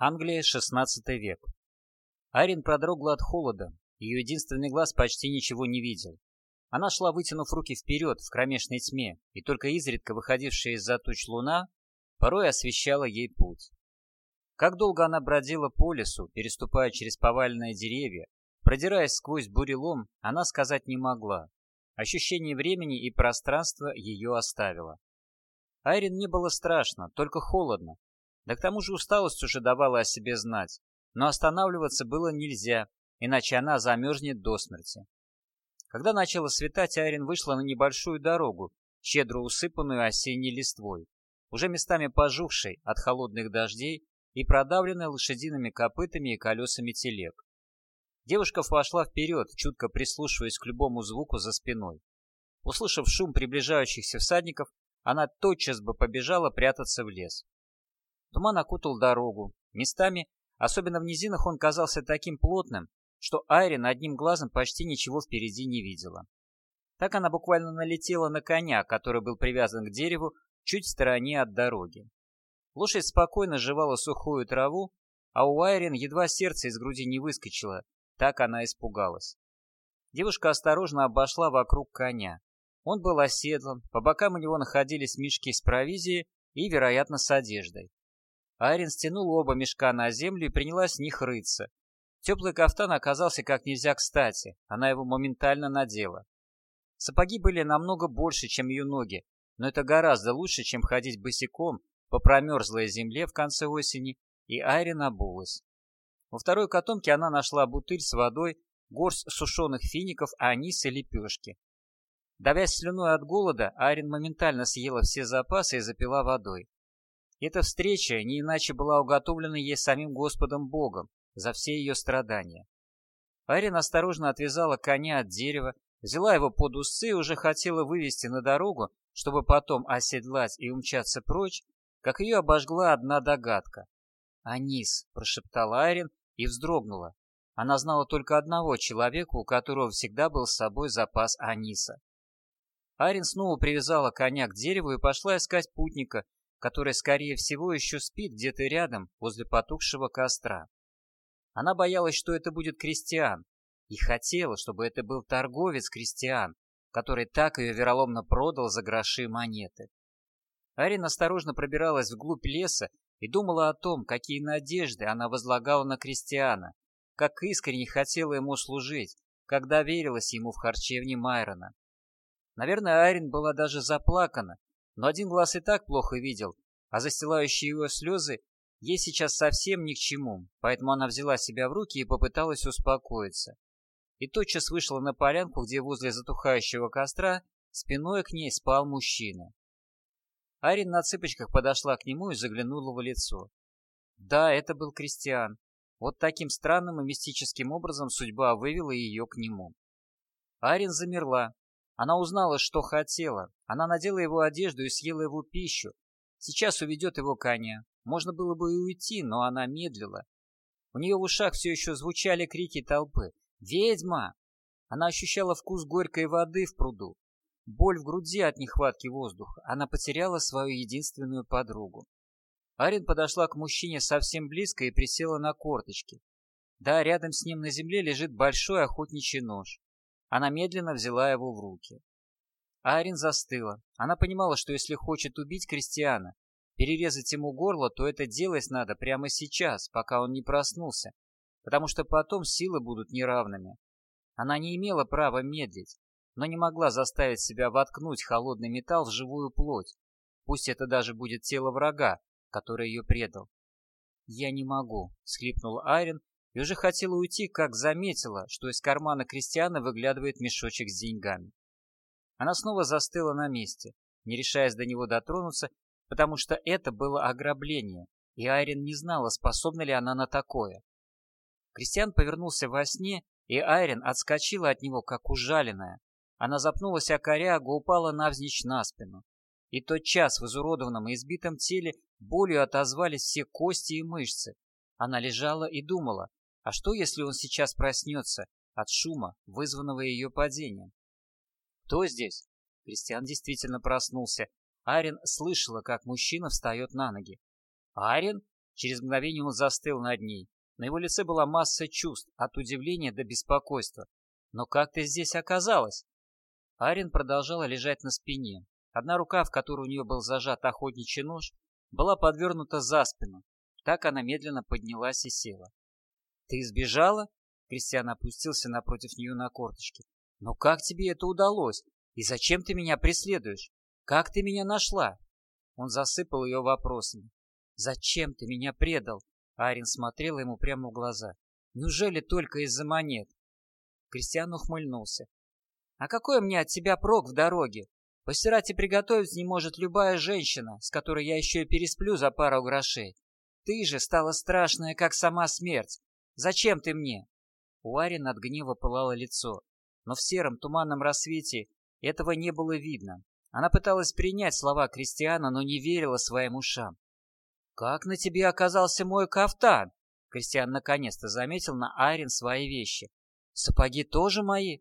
Англия, XVI век. Айрин продрогла от холода, ее единственный глаз почти ничего не видел. Она шла, вытянув руки вперед, в кромешной тьме, и только изредка выходившая из-за туч луна порой освещала ей путь. Как долго она бродила по лесу, переступая через поваленные деревья, продираясь сквозь бурелом, она сказать не могла. Ощущение времени и пространства ее оставило. Айрин не было страшно, только холодно. Да к тому же усталость уже давала о себе знать. Но останавливаться было нельзя, иначе она замерзнет до смерти. Когда начало светать, Айрин вышла на небольшую дорогу, щедро усыпанную осенней листвой, уже местами пожухшей от холодных дождей и продавленной лошадиными копытами и колесами телег. Девушка пошла вперед, чутко прислушиваясь к любому звуку за спиной. Услышав шум приближающихся всадников, она тотчас бы побежала прятаться в лес. Туман окутал дорогу. Местами, особенно в низинах, он казался таким плотным, что Айрин одним глазом почти ничего впереди не видела. Так она буквально налетела на коня, который был привязан к дереву чуть в стороне от дороги. Лошадь спокойно жевала сухую траву, а у Айрин едва сердце из груди не выскочило, так она испугалась. Девушка осторожно обошла вокруг коня. Он был оседлан, по бокам у него находились мешки с провизией и, вероятно, с одеждой. Айрин стянула оба мешка на землю и принялась в них рыться. Теплый кафтан оказался как нельзя кстати, она его моментально надела. Сапоги были намного больше, чем ее ноги, но это гораздо лучше, чем ходить босиком по промерзлой земле в конце осени, и Айрин обулась. Во второй котомке она нашла бутыль с водой, горсть сушеных фиников, анис и лепешки. Давясь слюной от голода, Айрин моментально съела все запасы и запила водой. Эта встреча не иначе была уготовлена ей самим Господом Богом за все ее страдания. Айрин осторожно отвязала коня от дерева, взяла его под усы и уже хотела вывести на дорогу, чтобы потом оседлать и умчаться прочь, как ее обожгла одна догадка. «Анис», — прошептала Айрин и вздрогнула. Она знала только одного человека, у которого всегда был с собой запас аниса. Арин снова привязала коня к дереву и пошла искать путника, который, скорее всего, еще спит где-то рядом, возле потухшего костра. Она боялась, что это будет крестьян, и хотела, чтобы это был торговец крестьян, который так ее вероломно продал за гроши монеты. Арин осторожно пробиралась вглубь леса и думала о том, какие надежды она возлагала на Кристиана, как искренне хотела ему служить, как доверилась ему в харчевне Майрона. Наверное, Айрин была даже заплакана, но один глаз и так плохо видел, а застилающие его слезы ей сейчас совсем ни к чему, поэтому она взяла себя в руки и попыталась успокоиться. И тотчас вышла на полянку, где возле затухающего костра спиной к ней спал мужчина. Арин на цыпочках подошла к нему и заглянула в лицо. Да, это был Кристиан. Вот таким странным и мистическим образом судьба вывела ее к нему. Арин замерла. Она узнала, что хотела. Она надела его одежду и съела его пищу. Сейчас уведет его коня. Можно было бы и уйти, но она медлила. У нее в ушах все еще звучали крики толпы. «Ведьма!» Она ощущала вкус горькой воды в пруду. Боль в груди от нехватки воздуха. Она потеряла свою единственную подругу. Арин подошла к мужчине совсем близко и присела на корточки. Да, рядом с ним на земле лежит большой охотничий нож. Она медленно взяла его в руки. Арин застыла. Она понимала, что если хочет убить Кристиана, перерезать ему горло, то это делать надо прямо сейчас, пока он не проснулся, потому что потом силы будут неравными. Она не имела права медлить но не могла заставить себя воткнуть холодный металл в живую плоть. Пусть это даже будет тело врага, который ее предал. «Я не могу», — схлипнул Айрин и уже хотела уйти, как заметила, что из кармана Кристиана выглядывает мешочек с деньгами. Она снова застыла на месте, не решаясь до него дотронуться, потому что это было ограбление, и Айрин не знала, способна ли она на такое. Кристиан повернулся во сне, и Айрин отскочила от него, как ужаленная. Она запнулась о корягу, упала навзничь на спину. И тот час в изуродованном и избитом теле болью отозвались все кости и мышцы. Она лежала и думала, а что, если он сейчас проснется от шума, вызванного ее падением? Кто здесь? Кристиан действительно проснулся. Арин слышала, как мужчина встает на ноги. «Арин? Через мгновение он застыл над ней. На его лице была масса чувств, от удивления до беспокойства. «Но как ты здесь оказалась?» Арин продолжала лежать на спине. Одна рука, в которой у нее был зажат охотничий нож, была подвернута за спину. Так она медленно поднялась и села. «Ты сбежала?» Кристиан опустился напротив нее на корточки. «Но как тебе это удалось? И зачем ты меня преследуешь? Как ты меня нашла?» Он засыпал ее вопросами. «Зачем ты меня предал?» Арин смотрела ему прямо в глаза. «Неужели только из-за монет?» Кристиан ухмыльнулся. «А какой мне от тебя прок в дороге? Постирать и приготовить не может любая женщина, с которой я еще и пересплю за пару грошей. Ты же стала страшная, как сама смерть. Зачем ты мне?» У Арин от гнева пылало лицо, но в сером туманном рассвете этого не было видно. Она пыталась принять слова Кристиана, но не верила своим ушам. «Как на тебе оказался мой кафтан?» Кристиан наконец-то заметил на Айрин свои вещи. «Сапоги тоже мои?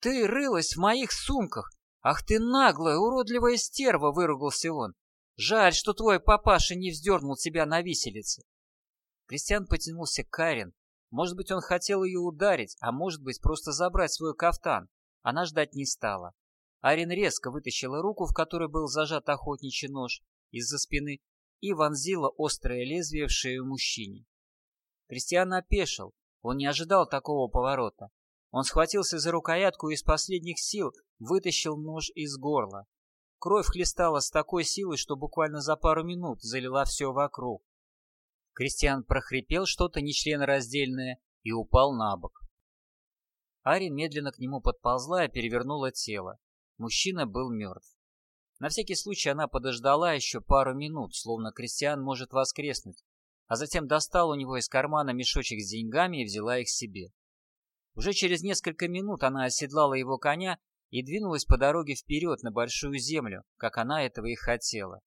Ты рылась в моих сумках! Ах ты наглая, уродливая стерва!» — выругался он. «Жаль, что твой папаша не вздернул тебя на виселице!» Кристиан потянулся к Айрин. Может быть, он хотел ее ударить, а может быть, просто забрать свой кафтан. Она ждать не стала. Арин резко вытащила руку, в которой был зажат охотничий нож, из-за спины и вонзила острое лезвие в шею мужчине. Кристиан опешил. Он не ожидал такого поворота. Он схватился за рукоятку и из последних сил вытащил нож из горла. Кровь хлестала с такой силой, что буквально за пару минут залила все вокруг. Кристиан прохрипел что-то нечленораздельное и упал на бок. Арин медленно к нему подползла и перевернула тело. Мужчина был мертв. На всякий случай она подождала еще пару минут, словно Кристиан может воскреснуть, а затем достала у него из кармана мешочек с деньгами и взяла их себе. Уже через несколько минут она оседлала его коня и двинулась по дороге вперед на большую землю, как она этого и хотела.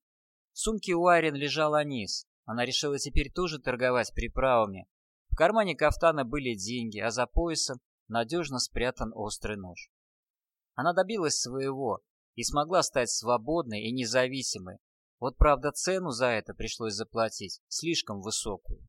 В сумке у Айрин лежал анис. Она решила теперь тоже торговать приправами. В кармане кафтана были деньги, а за поясом надежно спрятан острый нож. Она добилась своего и смогла стать свободной и независимой. Вот правда цену за это пришлось заплатить, слишком высокую.